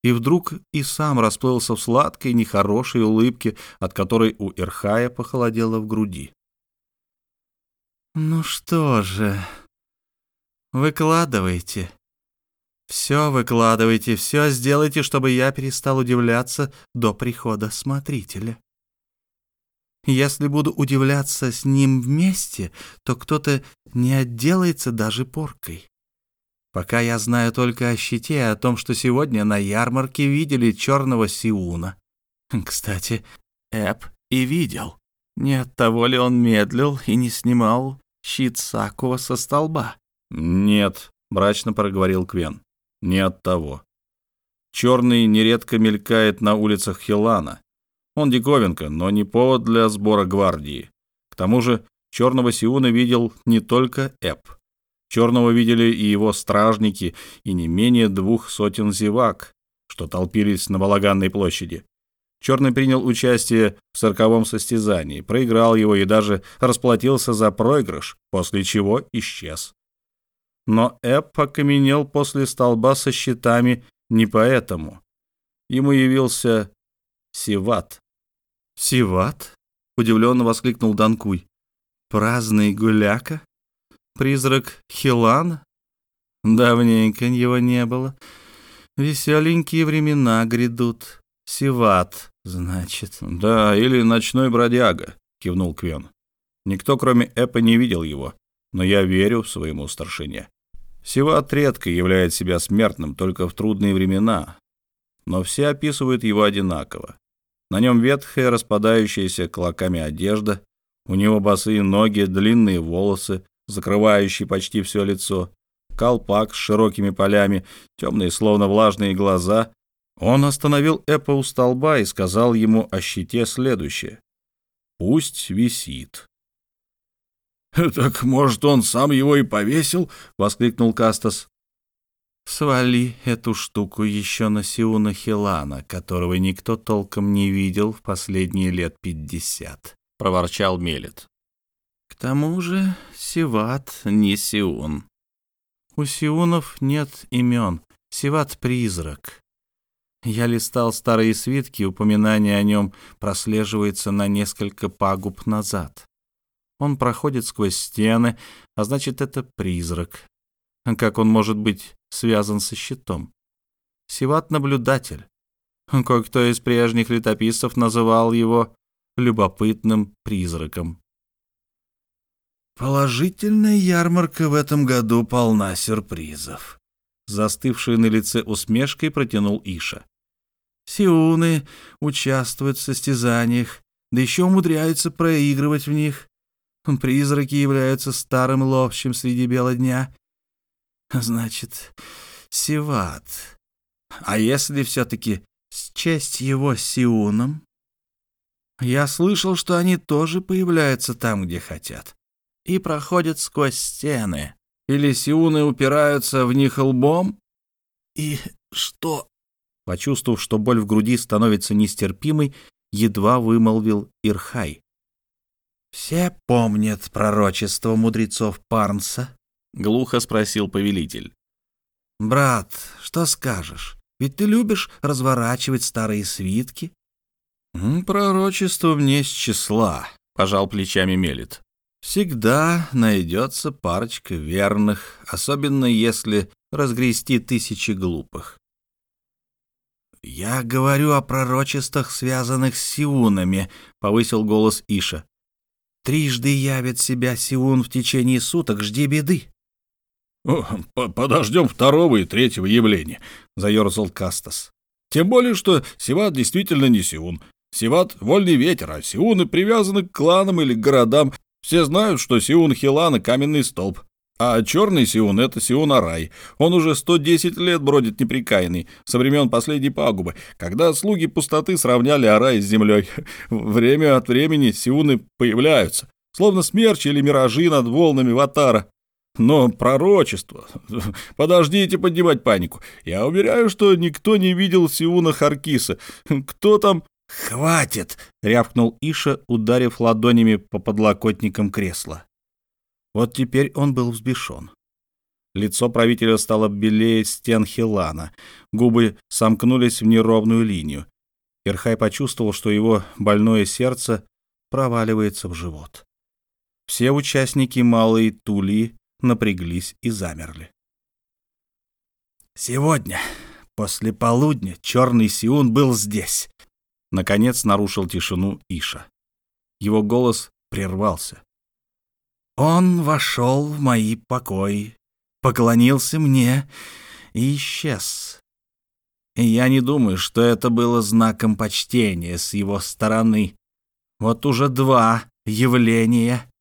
Speaker 2: И вдруг и сам расплылся в сладкой, нехорошей улыбке, от которой у Ирхая похолодело в груди. «Ну что же, выкладывайте. Все выкладывайте, все сделайте, чтобы я перестал удивляться до прихода смотрителя. Если буду удивляться с ним вместе, то кто-то не отделается даже поркой. Пока я знаю только о щите и о том, что сегодня на ярмарке видели черного сиуна. Кстати, Эп и видел. Не от того ли он медлил и не снимал щит Сакова со столба?
Speaker 3: «Нет», — мрачно проговорил Квен, — «не от того. Черный нередко мелькает на улицах Хилана. Он диковинка, но не повод для сбора гвардии. К тому же черного Сиуна видел не только Эп. Черного видели и его стражники, и не менее двух сотен зевак, что толпились на Балаганной площади. Черный принял участие в сороковом состязании, проиграл его и даже расплатился за проигрыш, после чего исчез. Но Эп окаменел после столба со щитами не поэтому. Ему явился Сиват.
Speaker 2: «Сиват?» — удивленно воскликнул Данкуй. «Праздный гуляка?» Призрак Хилан? Давненько его не было. Веселенькие времена грядут. Сиват, значит.
Speaker 3: Да, или ночной бродяга, кивнул Квен. Никто, кроме Эпа, не видел его, но я верю своему старшине. Сиват редко являет себя смертным только в трудные времена, но все описывают его одинаково. На нем ветхая, распадающаяся клоками одежда, у него босые ноги, длинные волосы, закрывающий почти все лицо, колпак с широкими полями, темные, словно влажные глаза. Он остановил Эпа у столба и сказал ему о щите следующее. «Пусть висит». «Так, может, он сам его и повесил?» — воскликнул Кастас.
Speaker 2: «Свали эту штуку еще на Сиуна Хилана, которого никто толком не видел в последние лет пятьдесят», — проворчал Мелет. «К тому же Сиват не Сиун. У Сиунов нет имен, Сиват — призрак. Я листал старые свитки, упоминание о нем прослеживается на несколько пагуб назад. Он проходит сквозь стены, а значит, это призрак. Как он может быть связан со щитом? Сиват — наблюдатель. Кое-кто из прежних летописцев называл его любопытным призраком.
Speaker 3: Положительная ярмарка в этом году полна сюрпризов.
Speaker 2: Застывший на лице усмешкой протянул Иша. Сиуны участвуют в состязаниях, да еще умудряются проигрывать в них. Призраки являются старым ловчим среди бела дня. Значит, Сиват. А если все-таки счесть его Сиуном? Я слышал, что они тоже появляются там, где хотят, и проходят сквозь стены. Или Сиуны упираются в них лбом?
Speaker 3: И что?
Speaker 2: Почувствовав, что боль в груди становится нестерпимой, едва вымолвил Ирхай. «Все помнят пророчество мудрецов Парнса?» — глухо спросил повелитель. «Брат, что скажешь? Ведь ты любишь разворачивать старые свитки?»
Speaker 3: «Пророчество мне с числа», — пожал плечами Мелит.
Speaker 2: «Всегда найдется парочка верных, особенно если разгрести тысячи глупых. «Я говорю о пророчествах, связанных с сиунами», — повысил голос Иша. Трижды явит себя Сиун в течение суток, жди беды.
Speaker 3: — Подождем второго и третьего явления, — заерзал Кастас. — Тем более, что Сиват действительно не Сиун. Сиват — вольный ветер, а Сиуны привязаны к кланам или городам. Все знают, что Сиун Хилана — каменный столб. А черный Сиун — это Сиун Арай. Он уже 110 лет бродит неприкаянный, со времен последней пагубы, когда слуги пустоты сравняли Арай с землей. Время от времени Сиуны появляются, словно смерчи или миражи над волнами Ватара. Но пророчество... Подождите поднимать панику. Я уверяю, что никто не видел Сиуна Харкиса. Кто там...
Speaker 2: «Хватит!» — рявкнул Иша, ударив ладонями по подлокотникам кресла. Вот теперь он был взбешен. Лицо правителя стало белее стен Хилана, губы сомкнулись в неровную линию. Ирхай почувствовал, что его больное сердце проваливается в живот. Все участники малой Тулии напряглись и замерли. «Сегодня, после полудня, черный Сиун был здесь», — наконец нарушил тишину Иша. Его голос прервался. Он вошел в мои покои, поклонился мне и исчез. Я не думаю, что это было знаком почтения с его стороны. Вот уже два явления.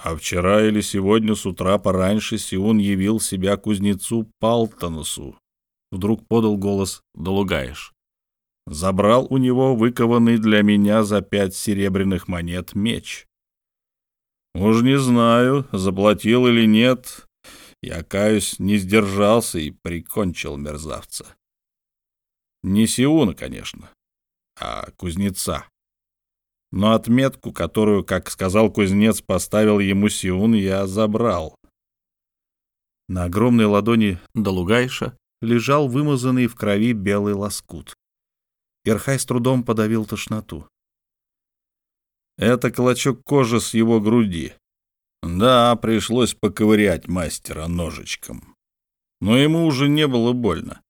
Speaker 3: А вчера или сегодня с утра пораньше Сиун явил себя кузнецу Палтонусу. Вдруг подал голос Долугаеш. Забрал у него выкованный для меня за пять серебряных монет меч. Уж не знаю, заплатил или нет. Я, каюсь, не сдержался и прикончил мерзавца. Не Сиуна, конечно, а кузнеца. Но отметку, которую, как сказал кузнец, поставил ему Сиун, я забрал.
Speaker 2: На огромной ладони Долугайша лежал вымазанный в крови белый лоскут. Ирхай с трудом подавил тошноту.
Speaker 3: Это клочок кожи с его груди. Да, пришлось поковырять мастера ножичком. Но ему уже не было больно.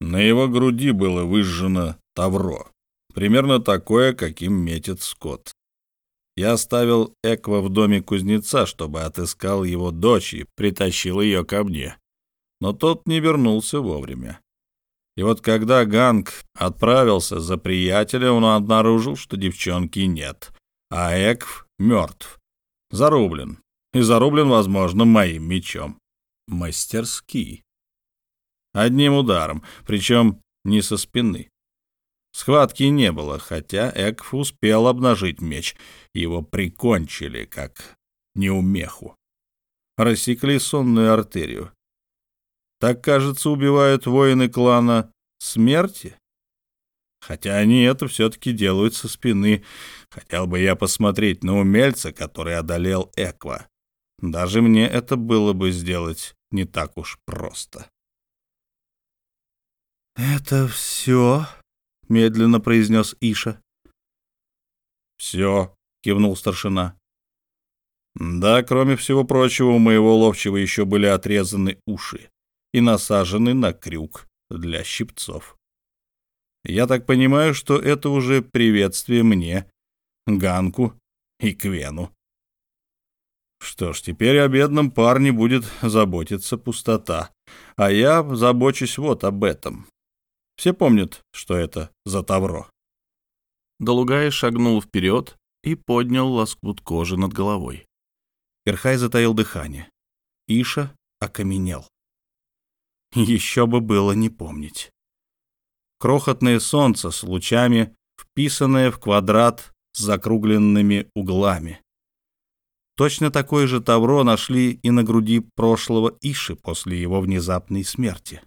Speaker 3: На его груди было выжжено тавро. Примерно такое, каким метит скот. Я оставил Эква в доме кузнеца, чтобы отыскал его дочь и притащил ее ко мне. Но тот не вернулся вовремя. И вот когда Ганг отправился за приятеля, он обнаружил, что девчонки нет, а Экв мертв, зарублен. И зарублен, возможно, моим мечом. Мастерски. Одним ударом, причем не со спины. Схватки не было, хотя Экв успел обнажить меч. Его прикончили, как неумеху. Рассекли сонную артерию. Так, кажется, убивают воины клана смерти. Хотя они это все-таки делают со спины. Хотел бы я посмотреть на умельца, который одолел Эква. Даже мне это было бы сделать не так уж просто.
Speaker 2: «Это все?» — медленно произнес Иша.
Speaker 3: «Все», — кивнул старшина. «Да, кроме всего прочего, у моего ловчего еще были отрезаны уши и насажены на крюк для щипцов. Я так понимаю, что это уже приветствие мне, Ганку и Квену. Что ж, теперь о бедном парне будет заботиться пустота, а я забочусь вот об этом. Все помнят, что это за тавро.
Speaker 1: Долугай шагнул вперед и поднял лоскут кожи над головой.
Speaker 2: Ирхай затаил дыхание. Иша окаменел. Еще бы было не помнить. Крохотное солнце с лучами, вписанное в квадрат с закругленными углами. Точно такое же тавро нашли и на груди прошлого Иши после его внезапной смерти.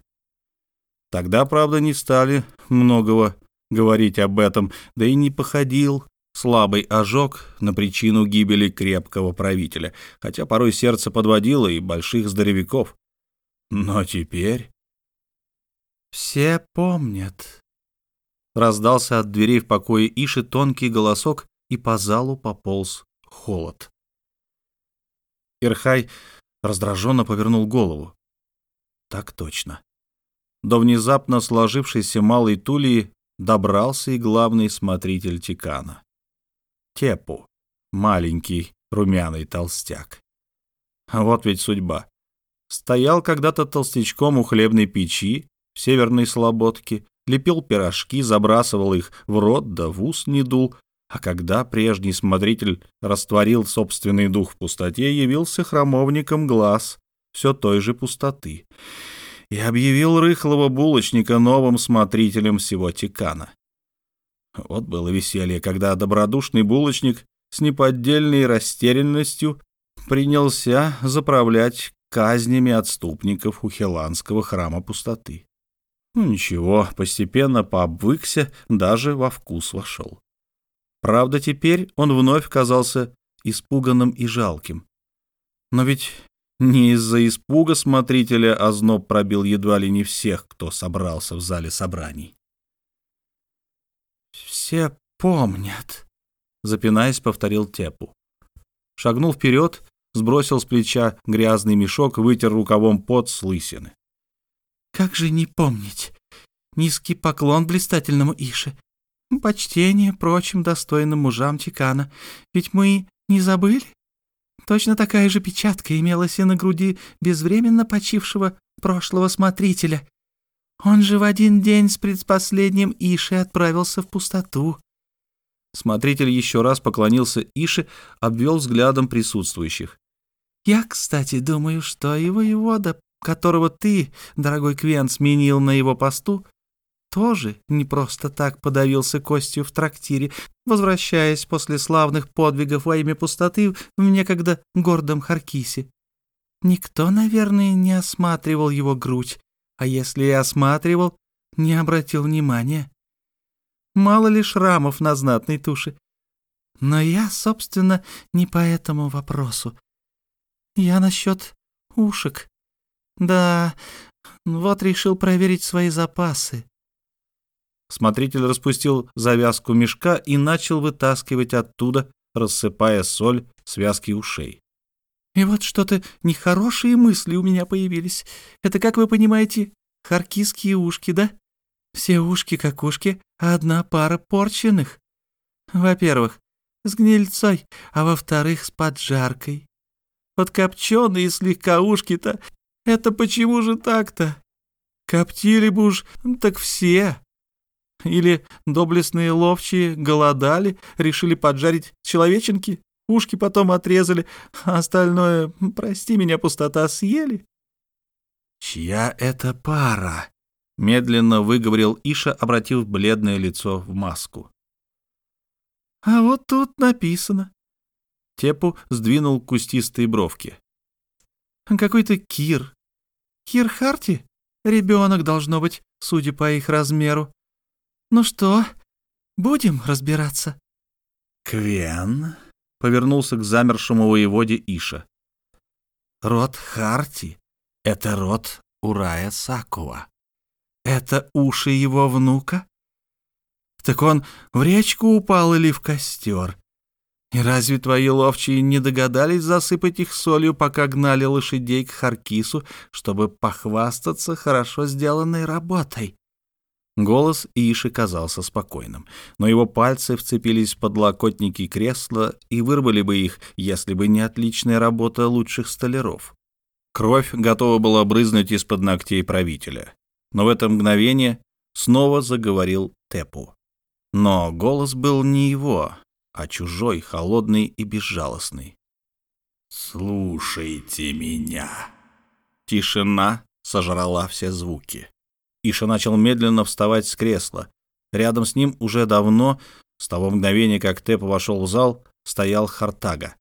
Speaker 2: Тогда, правда, не стали многого говорить об этом, да и не походил слабый ожог на причину гибели крепкого правителя, хотя порой сердце подводило и больших здоровяков. Но теперь... «Все помнят», — раздался от дверей в покое Иши тонкий голосок, и по залу пополз холод. Ирхай раздраженно повернул голову. Так точно. До внезапно сложившейся малой тулии добрался и главный смотритель Тикана. Тепу, маленький румяный толстяк. А вот ведь судьба. Стоял когда-то толстячком у хлебной печи в северной слободке, лепил пирожки, забрасывал их в рот да в ус не дул, а когда прежний смотритель растворил собственный дух в пустоте, явился храмовником глаз все той же пустоты и объявил рыхлого булочника новым смотрителем всего Тикана. Вот было веселье, когда добродушный булочник с неподдельной растерянностью принялся заправлять казнями отступников у Хеланского храма пустоты. Ну ничего, постепенно пообвыкся, даже во вкус вошел. Правда, теперь он вновь казался испуганным и жалким. Но ведь не из-за испуга смотрителя озноб пробил едва ли не всех, кто собрался в зале собраний. «Все помнят», — запинаясь, повторил Тепу. Шагнул вперед, сбросил с плеча грязный мешок, вытер рукавом пот с лысины. «Как же не помнить? Низкий поклон блистательному Ише, почтение прочим достойным мужам Тикана, ведь мы не забыли?» Точно такая же печатка имелась и на груди безвременно почившего прошлого смотрителя. Он же в один день с предпоследним Ише отправился в пустоту. Смотритель еще раз поклонился Ише, обвел взглядом присутствующих. «Я, кстати, думаю, что и воевода, которого ты, дорогой Квен, сменил на его посту, тоже не просто так подавился костью в трактире, возвращаясь после славных подвигов во имя пустоты в некогда гордом Харкисе. Никто, наверное, не осматривал его грудь, а если и осматривал, не обратил внимания. Мало ли шрамов на знатной туше. Но я, собственно, не по этому вопросу. Я насчет ушек. Да, вот решил проверить свои запасы. Смотритель распустил завязку мешка и начал вытаскивать оттуда, рассыпая соль, связки ушей. «И вот что-то нехорошие мысли у меня появились. Это, как вы понимаете, харкисские ушки, да? Все ушки как ушки, а одна пара порченных. Во-первых, с гнильцой, а во-вторых, с поджаркой. Вот копченые слегка ушки-то, это почему же так-то? Коптили бы уж, так все. Или доблестные ловчие голодали, решили поджарить человеченки, ушки потом отрезали, а остальное, прости меня, пустота, съели. «Чья это пара?»
Speaker 1: медленно выговорил Иша, обратив бледное лицо в маску.
Speaker 2: «А вот тут написано».
Speaker 1: Тепу сдвинул кустистые бровки.
Speaker 2: «Какой-то Кир. Кир Харти? Ребенок должно быть, судя по их размеру. Ну что, будем разбираться?»
Speaker 1: «Квен?» — повернулся к замершему воеводе Иша.
Speaker 2: «Род Харти — это род Урая Сакова. Это уши его внука? Так он в речку упал или в костер? Разве твои ловчие не догадались засыпать их солью, пока гнали лошадей к Харкису, чтобы похвастаться хорошо сделанной работой?
Speaker 1: Голос Иши казался спокойным, но его пальцы вцепились в подлокотники кресла и вырвали бы их, если бы не отличная работа лучших столяров. Кровь готова была брызнуть из-под ногтей правителя. Но в это мгновение снова заговорил Тепу. Но голос был не его, а чужой, холодный и безжалостный.
Speaker 3: «Слушайте меня».
Speaker 1: Тишина сожрала все звуки. Иша начал медленно вставать с кресла. Рядом с ним уже давно, с того мгновения, как Теп вошел в зал, стоял Хартага.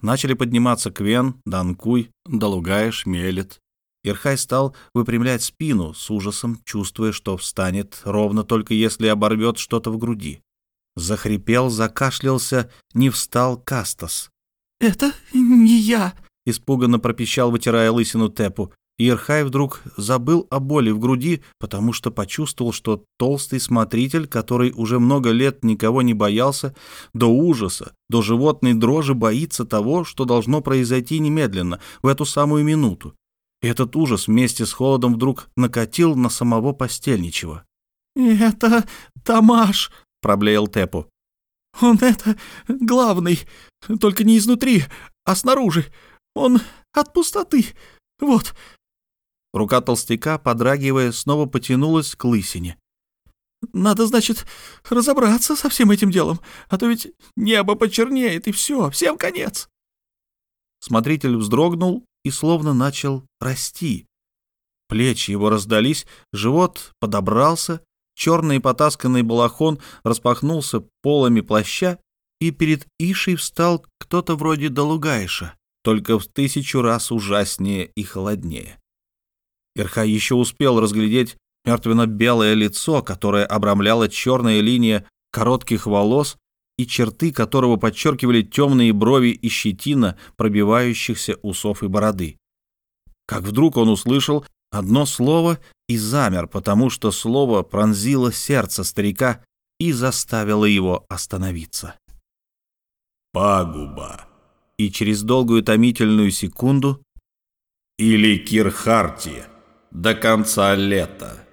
Speaker 1: Начали подниматься Квен, Данкуй, Далугай, Шмелет. Ирхай стал выпрямлять спину с ужасом, чувствуя, что встанет ровно только если оборвет что-то в груди. Захрипел, закашлялся, не встал Кастас.
Speaker 2: «Это не я!»
Speaker 1: — испуганно пропищал, вытирая лысину Тепу. Ирхай вдруг забыл о боли в груди, потому что почувствовал, что толстый смотритель, который уже много лет никого не боялся, до ужаса, до животной дрожи боится того, что должно произойти немедленно, в эту самую минуту. И этот ужас вместе с холодом вдруг накатил на самого постельничего.
Speaker 2: «Это Тамаш!»
Speaker 1: — проблеял Тепу.
Speaker 2: «Он это главный, только не изнутри, а снаружи. Он от пустоты. Вот,
Speaker 1: Рука толстяка, подрагивая, снова потянулась к лысине.
Speaker 2: «Надо, значит, разобраться со всем этим делом, а то ведь небо почернеет, и все, всем конец!»
Speaker 1: Смотритель вздрогнул и словно начал расти. Плечи его раздались, живот подобрался, черный потасканный балахон распахнулся полами плаща, и перед Ишей встал кто-то вроде Долугайша, только в тысячу раз ужаснее и холоднее. Ирхай еще успел разглядеть мертвенно-белое лицо, которое обрамляла черная линия коротких волос и черты которого подчеркивали темные брови и щетина пробивающихся усов и бороды. Как вдруг он услышал одно слово и замер, потому что слово пронзило сердце старика и заставило его остановиться.
Speaker 3: «Пагуба».
Speaker 1: И через долгую томительную секунду
Speaker 3: «Или Кирхарти» до конца лета.